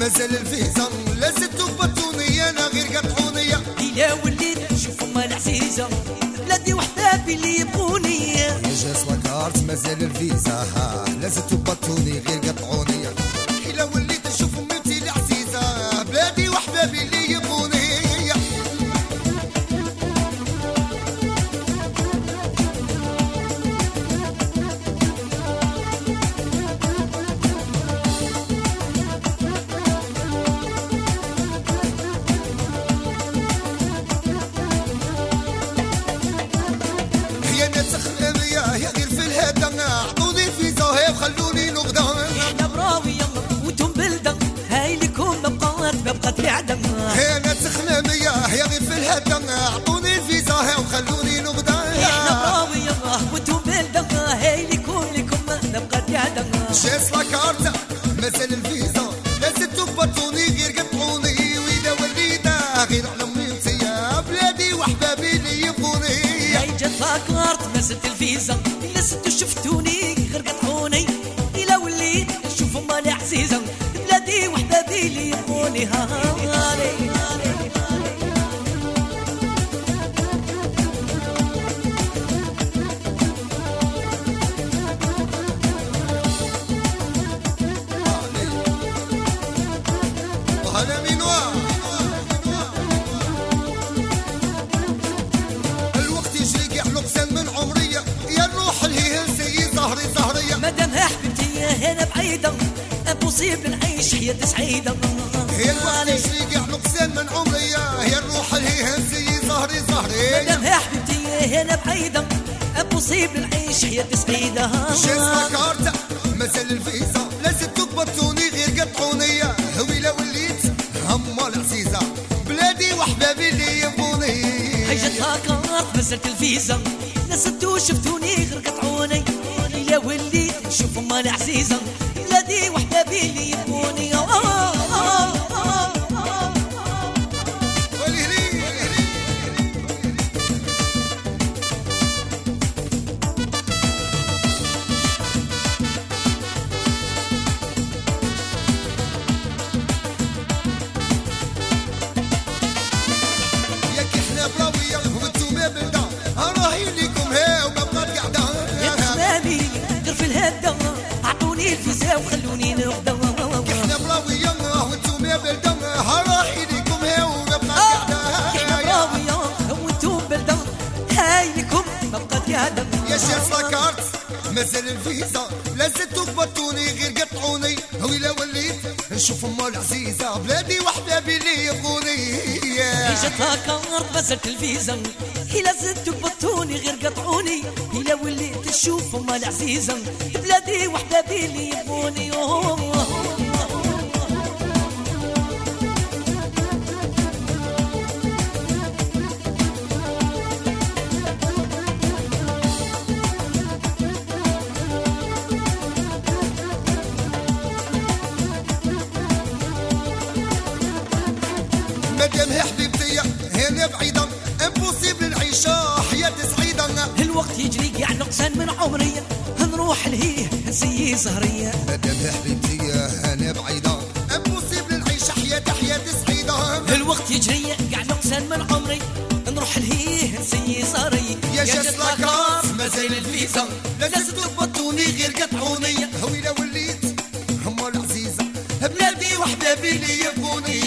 مازال الفيزا. لا زدتو بطونية أنا غير قطعونية إلا وليت نشوف أم العزيزة بلادي وحبابي اللي يبغوني يا جاس لاكارت مازال الفيزا. لا زدتو بطوني غير ما بقات ما بقات بعدة هي نتخنمية هي غير في الهدى أعطوني الفيزا هي وخلوني نغدى إحنا براوية وأنتم بلدة هاي لكم لكم ما بقات بعدة جاس لاكارتا مازال الفيزا. لا زدتو بطوني غير قطعوني وإذا وليدا غير على يا بلادي وحبابي اللي يبغوني. هاي جات لاكارت ما زلت الفيزا. امبوسيبل نعيش حياة سعيدة هي الوقت يجري كاع نقصان من عمري يا الروح الهيلسي زهري زهري مادام حبيبتي هنا بعيدة امبوسيبل نعيش حياة سعيدة جاز كارتا مازال الفيزا. لا زدتو بطوني غير قطعوني هويلة وليت هما العزيزة بلادي وحبابي اللي يبوني حاجة هاكارت مازالت الفيزا. صدتو شفتوني غير قطعوني. وليت نشوف أم العزيزة بلادي وحبابي اللي يبوني. شيخ لاكارت مازال الفيزا. لا زدتو بطوني غير قطعوني. ويلا وليت نشوف أم العزيزة. بلادي وحبابي اللي يبغوني. جات لاكارت مازالت الفيزا. إلا زدتو بطوني غير قطعوني. إلا وليت نشوف أم العزيزة. بلادي وحبابي اللي يبوني مادام هي حبيبتي هنا بعيدة. امبوسيبل نعيشها حياة سعيدة. الوقت يجري قاع نقصان من عمري. نروح لهيه نسيي زهرية مادام هي حبيبتي هنا بعيدة. امبوسيبل نعيش حياة حياة سعيدة. الوقت يجري قاع نقصان من عمري. نروح لهيه نسيي زهرية يا جاس لاكارت مازال الفيزا. لا زدتو بطوني غير قطعوني. ويلا وليت هما العزيزة. بلادي وحبابي اللي يبغوني